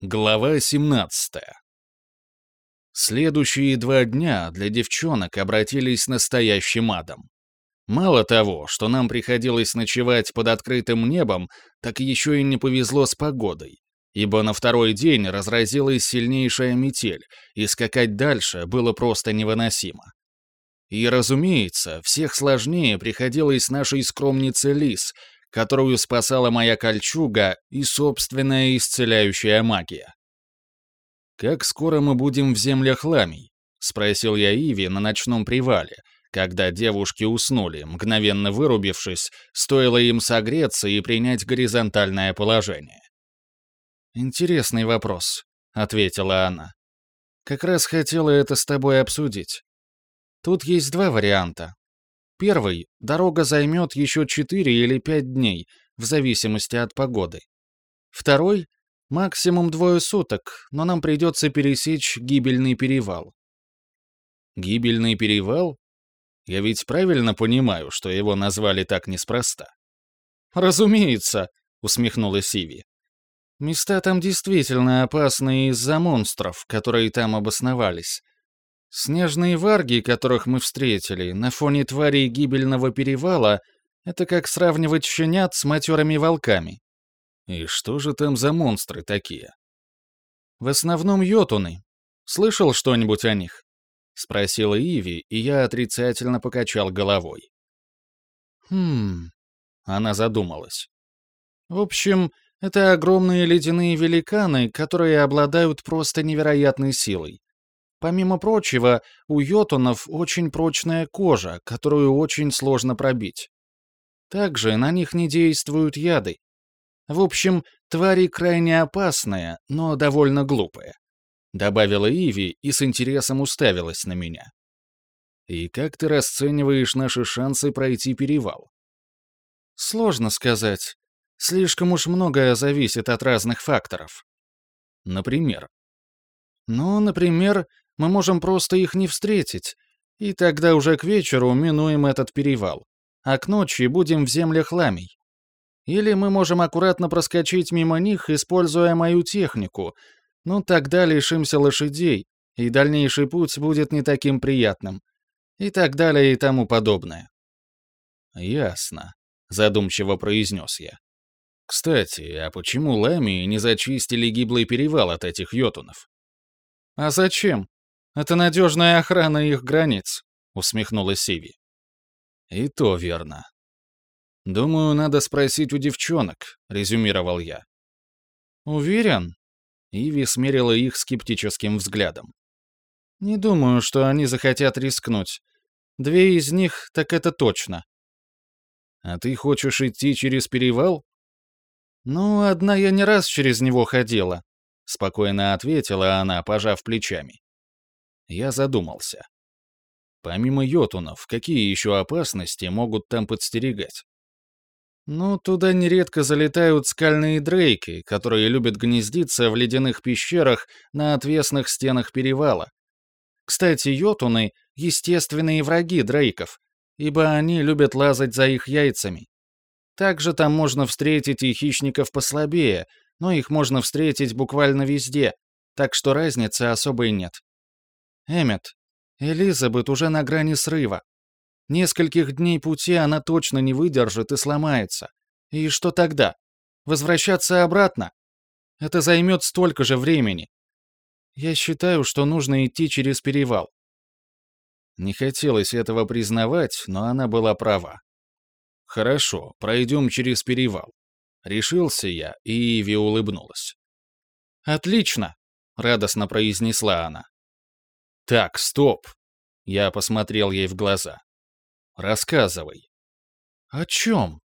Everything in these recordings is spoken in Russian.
Глава 17 Следующие два дня для девчонок обратились настоящим адом. Мало того, что нам приходилось ночевать под открытым небом, так еще и не повезло с погодой, ибо на второй день разразилась сильнейшая метель, и скакать дальше было просто невыносимо. И, разумеется, всех сложнее приходилось нашей скромнице Лис, которую спасала моя кольчуга и собственная исцеляющая магия. «Как скоро мы будем в землях ламий?» — спросил я Иви на ночном привале, когда девушки уснули, мгновенно вырубившись, стоило им согреться и принять горизонтальное положение. «Интересный вопрос», — ответила она. «Как раз хотела это с тобой обсудить. Тут есть два варианта. Первый — дорога займет еще 4 или 5 дней, в зависимости от погоды. Второй — максимум двое суток, но нам придется пересечь гибельный перевал. Гибельный перевал? Я ведь правильно понимаю, что его назвали так неспроста? «Разумеется», — усмехнулась Сиви. «Места там действительно опасные из-за монстров, которые там обосновались. Снежные варги, которых мы встретили, на фоне тварей гибельного перевала, это как сравнивать щенят с матерыми волками. И что же там за монстры такие? В основном йотуны. Слышал что-нибудь о них? Спросила Иви, и я отрицательно покачал головой. Хм... Она задумалась. В общем, это огромные ледяные великаны, которые обладают просто невероятной силой. Помимо прочего, у йотунов очень прочная кожа, которую очень сложно пробить. Также на них не действуют яды. В общем, твари крайне опасные, но довольно глупые. Добавила Иви и с интересом уставилась на меня. «И как ты расцениваешь наши шансы пройти перевал?» «Сложно сказать. Слишком уж многое зависит от разных факторов». «Например?» «Ну, например, мы можем просто их не встретить, и тогда уже к вечеру минуем этот перевал, а к ночи будем в землях ламий. Или мы можем аккуратно проскочить мимо них, используя мою технику, но тогда лишимся лошадей, и дальнейший путь будет не таким приятным. И так далее и тому подобное. «Ясно», — задумчиво произнес я. «Кстати, а почему ламии не зачистили гиблый перевал от этих йотунов?» «А зачем?» Это надежная охрана их границ», — усмехнулась Сиви. «И то верно. Думаю, надо спросить у девчонок», — резюмировал я. «Уверен?» — Иви смерила их скептическим взглядом. «Не думаю, что они захотят рискнуть. Две из них, так это точно». «А ты хочешь идти через перевал?» «Ну, одна я не раз через него ходила», — спокойно ответила она, пожав плечами. Я задумался. Помимо йотунов, какие еще опасности могут там подстерегать? Ну, туда нередко залетают скальные дрейки, которые любят гнездиться в ледяных пещерах на отвесных стенах перевала. Кстати, йотуны — естественные враги дрейков, ибо они любят лазать за их яйцами. Также там можно встретить и хищников послабее, но их можно встретить буквально везде, так что разницы особой нет. Эммет, Элизабет уже на грани срыва. Нескольких дней пути она точно не выдержит и сломается. И что тогда? Возвращаться обратно? Это займет столько же времени. Я считаю, что нужно идти через перевал. Не хотелось этого признавать, но она была права. Хорошо, пройдем через перевал. Решился я, и Иви улыбнулась. «Отлично!» — радостно произнесла она. «Так, стоп!» Я посмотрел ей в глаза. «Рассказывай». «О чем?»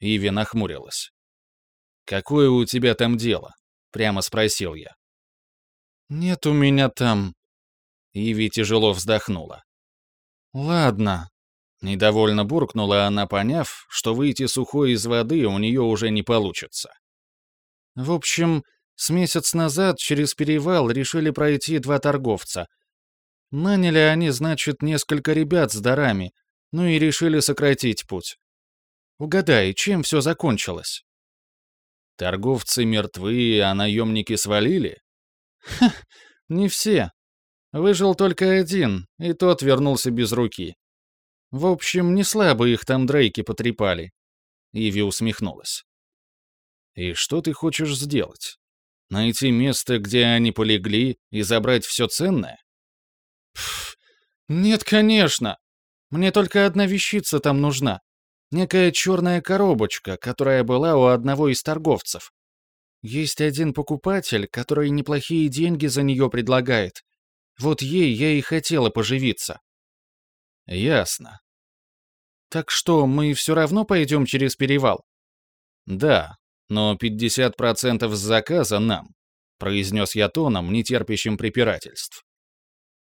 Иви нахмурилась. «Какое у тебя там дело?» Прямо спросил я. «Нет у меня там...» Иви тяжело вздохнула. «Ладно». Недовольно буркнула она, поняв, что выйти сухой из воды у нее уже не получится. «В общем, с месяц назад через перевал решили пройти два торговца — Наняли они, значит, несколько ребят с дарами, ну и решили сократить путь. Угадай, чем все закончилось? Торговцы мертвы, а наемники свалили? Ха, не все. Выжил только один, и тот вернулся без руки. В общем, не слабо их там Дрейки потрепали. Иви усмехнулась. «И что ты хочешь сделать? Найти место, где они полегли, и забрать все ценное?» «Нет, конечно. Мне только одна вещица там нужна. Некая черная коробочка, которая была у одного из торговцев. Есть один покупатель, который неплохие деньги за нее предлагает. Вот ей я и хотела поживиться». «Ясно. Так что, мы все равно пойдем через перевал? Да, но 50% с заказа нам, произнес я тоном, не терпящим препирательств.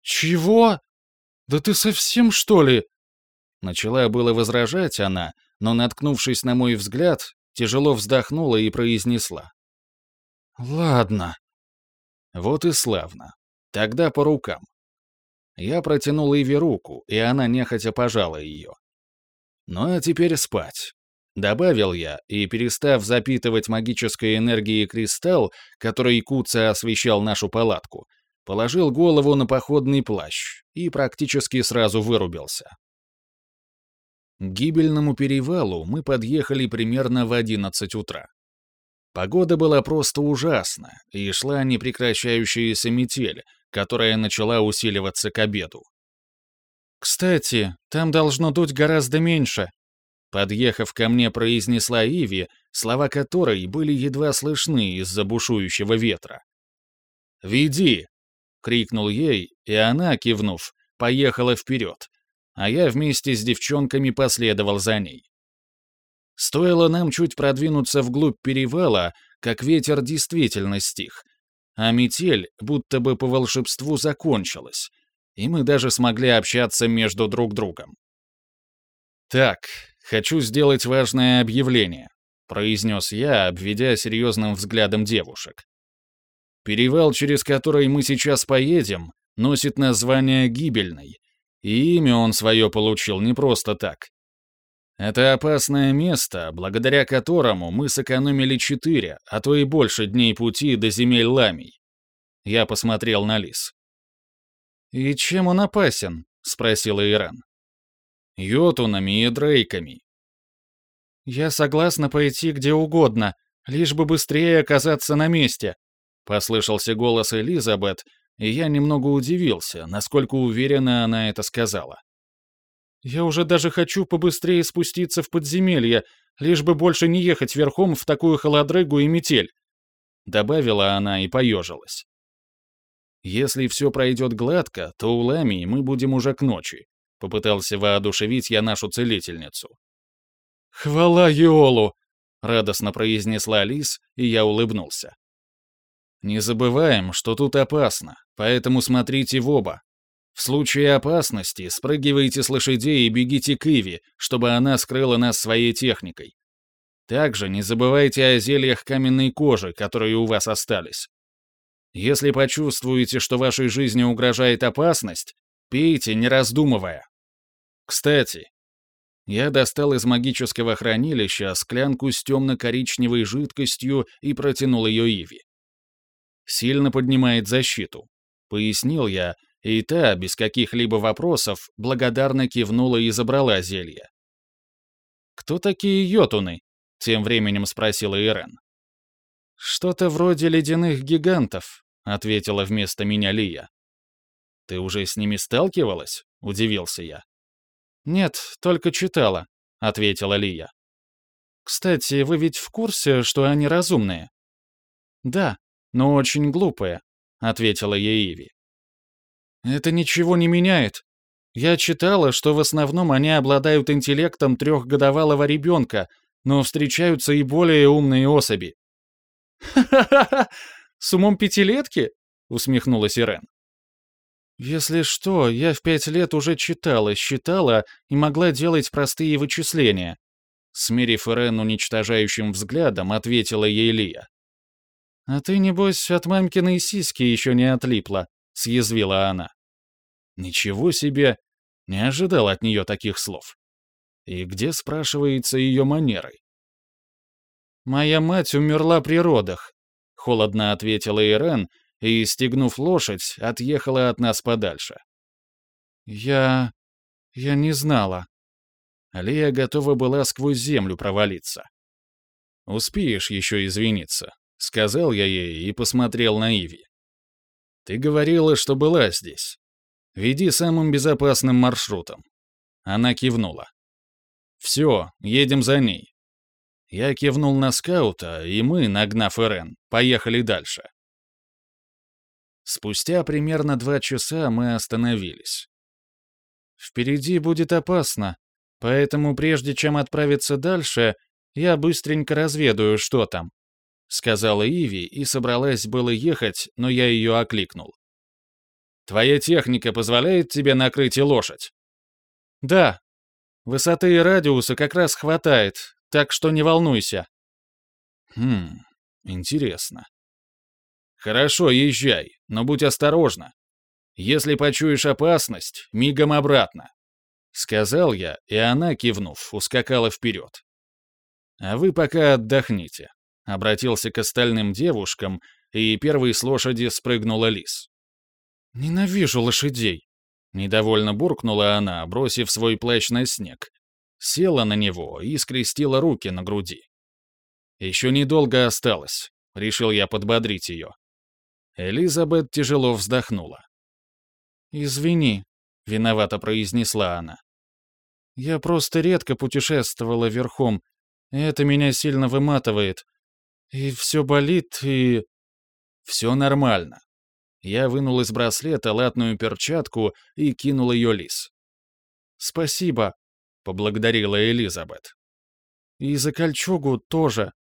Чего? Да ты совсем, что ли? Начала было возражать она, но, наткнувшись на мой взгляд, тяжело вздохнула и произнесла. «Ладно». Вот и славно. Тогда по рукам. Я протянул Иви руку, и она нехотя пожала ее. Ну а теперь спать. Добавил я, и, перестав запитывать магической энергией кристалл, который Куца освещал нашу палатку, положил голову на походный плащ и практически сразу вырубился. К гибельному перевалу мы подъехали примерно в 11 утра. Погода была просто ужасна, и шла непрекращающаяся метель, которая начала усиливаться к обеду. «Кстати, там должно дуть гораздо меньше», подъехав ко мне, произнесла Иви, слова которой были едва слышны из-за бушующего ветра. «Веди!» — крикнул ей, и она, кивнув, поехала вперед, а я вместе с девчонками последовал за ней. Стоило нам чуть продвинуться вглубь перевала, как ветер действительно стих, а метель будто бы по волшебству закончилась, и мы даже смогли общаться между друг другом. «Так, хочу сделать важное объявление», — произнес я, обведя серьезным взглядом девушек. «Перевал, через который мы сейчас поедем, носит название «Гибельный», и имя он свое получил не просто так. Это опасное место, благодаря которому мы сэкономили четыре, а то и больше дней пути до земель ламий. Я посмотрел на лис. «И чем он опасен?» — спросила Иран. «Йотунами и дрейками». «Я согласна пойти где угодно, лишь бы быстрее оказаться на месте», — послышался голос Элизабет, и я немного удивился, насколько уверенно она это сказала. «Я уже даже хочу побыстрее спуститься в подземелье, лишь бы больше не ехать верхом в такую холодрыгу и метель», — добавила она и поежилась. Если все пройдет гладко, то у Ламии мы будем уже к ночи. Попытался воодушевить я нашу целительницу. «Хвала Йолу!» — радостно произнесла Лис, и я улыбнулся. «Не забываем, что тут опасно, поэтому смотрите в оба. В случае опасности спрыгивайте с лошадей и бегите к Иви, чтобы она скрыла нас своей техникой. Также не забывайте о зельях каменной кожи, которые у вас остались. Если почувствуете, что вашей жизни угрожает опасность, пейте, не раздумывая. Кстати, я достал из магического хранилища склянку с темно-коричневой жидкостью и протянул ее Иви. Сильно поднимает защиту. Пояснил я, и та, без каких-либо вопросов, благодарно кивнула и забрала зелье. «Кто такие йотуны?» — тем временем спросила Ирен. «Что-то вроде ледяных гигантов», — ответила вместо меня Лия. «Ты уже с ними сталкивалась?» — удивился я. «Нет, только читала», — ответила Лия. «Кстати, вы ведь в курсе, что они разумные?» «Да, но очень глупые», — ответила ей Иви. «Это ничего не меняет. Я читала, что в основном они обладают интеллектом трехгодовалого ребенка, но встречаются и более умные особи». «Ха-ха-ха! С умом пятилетки?» — усмехнулась Ирен. «Если что, я в пять лет уже читала, считала и могла делать простые вычисления», смирив Ирен уничтожающим взглядом, ответила ей Лия. «А ты, небось, от мамкиной сиськи еще не отлипла», — съязвила она. «Ничего себе! Не ожидал от нее таких слов. И где, спрашивается, ее манеры?» «Моя мать умерла при родах», — холодно ответила Ирен и, стегнув лошадь, отъехала от нас подальше. «Я... я не знала». Лия готова была сквозь землю провалиться. «Успеешь еще извиниться», — сказал я ей и посмотрел на Иви. «Ты говорила, что была здесь. Веди самым безопасным маршрутом». Она кивнула. «Все, едем за ней». Я кивнул на скаута, и мы, нагнав Эрен, поехали дальше. Спустя примерно два часа мы остановились. «Впереди будет опасно, поэтому прежде чем отправиться дальше, я быстренько разведаю, что там», — сказала Иви и собралась было ехать, но я ее окликнул. «Твоя техника позволяет тебе накрыть и лошадь?» «Да. Высоты и радиуса как раз хватает, так что не волнуйся». «Хм, интересно». «Хорошо, езжай, но будь осторожна. Если почуешь опасность, мигом обратно», — сказал я, и она, кивнув, ускакала вперед. «А вы пока отдохните», — обратился к остальным девушкам, и первой с лошади спрыгнула лис. «Ненавижу лошадей», — недовольно буркнула она, бросив свой плащ на снег. Села на него и скрестила руки на груди. «Еще недолго осталось», — решил я подбодрить ее. Элизабет тяжело вздохнула. «Извини», — виновато произнесла она. «Я просто редко путешествовала верхом это меня сильно выматывает. И все болит, и... Все нормально. Я вынул из браслета латную перчатку и кинул ее лис. «Спасибо», — поблагодарила Элизабет. «И за кольчугу тоже.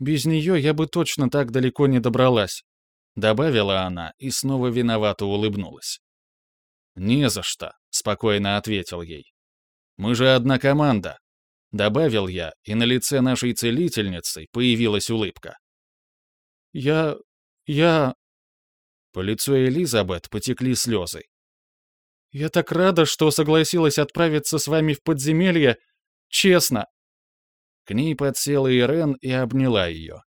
Без нее я бы точно так далеко не добралась», — добавила она и снова виновато улыбнулась. «Не за что», — спокойно ответил ей. «Мы же одна команда. Добавил я, и на лице нашей целительницы появилась улыбка. «Я... я...» По лицу Элизабет потекли слезы. «Я так рада, что согласилась отправиться с вами в подземелье. Честно!» К ней подсела Ирен и обняла ее.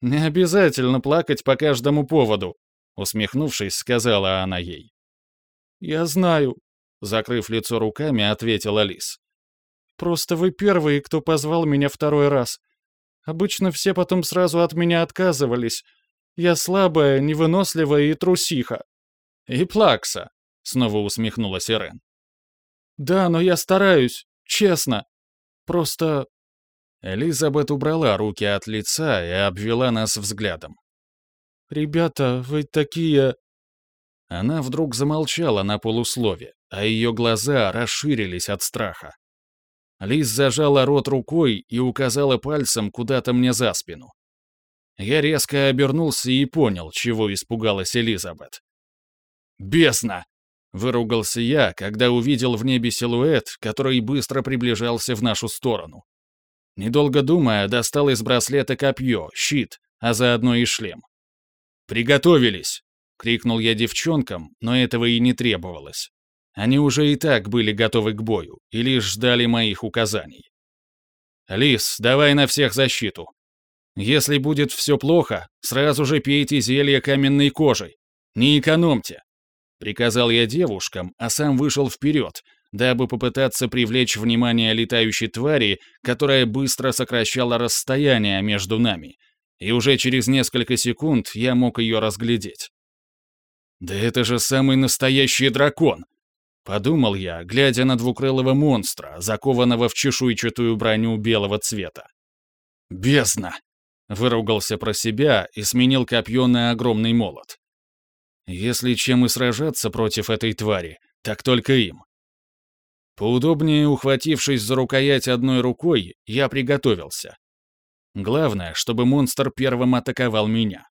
«Не обязательно плакать по каждому поводу», — усмехнувшись, сказала она ей. «Я знаю», — закрыв лицо руками, ответила Лис. Просто вы первые, кто позвал меня второй раз. Обычно все потом сразу от меня отказывались. Я слабая, невыносливая и трусиха». «И плакса», — снова усмехнулась Ирен. «Да, но я стараюсь, честно. Просто...» Элизабет убрала руки от лица и обвела нас взглядом. «Ребята, вы такие...» Она вдруг замолчала на полуслове, а ее глаза расширились от страха. Лиз зажала рот рукой и указала пальцем куда-то мне за спину. Я резко обернулся и понял, чего испугалась Элизабет. «Бесно!» — выругался я, когда увидел в небе силуэт, который быстро приближался в нашу сторону. Недолго думая, достал из браслета копье, щит, а заодно и шлем. «Приготовились!» — крикнул я девчонкам, но этого и не требовалось. Они уже и так были готовы к бою и лишь ждали моих указаний. «Лис, давай на всех защиту. Если будет все плохо, сразу же пейте зелье каменной кожей. Не экономьте!» Приказал я девушкам, а сам вышел вперед, дабы попытаться привлечь внимание летающей твари, которая быстро сокращала расстояние между нами, и уже через несколько секунд я мог ее разглядеть. «Да это же самый настоящий дракон!» Подумал я, глядя на двукрылого монстра, закованного в чешуйчатую броню белого цвета. «Бездна!» — выругался про себя и сменил копье на огромный молот. «Если чем и сражаться против этой твари, так только им». Поудобнее ухватившись за рукоять одной рукой, я приготовился. Главное, чтобы монстр первым атаковал меня.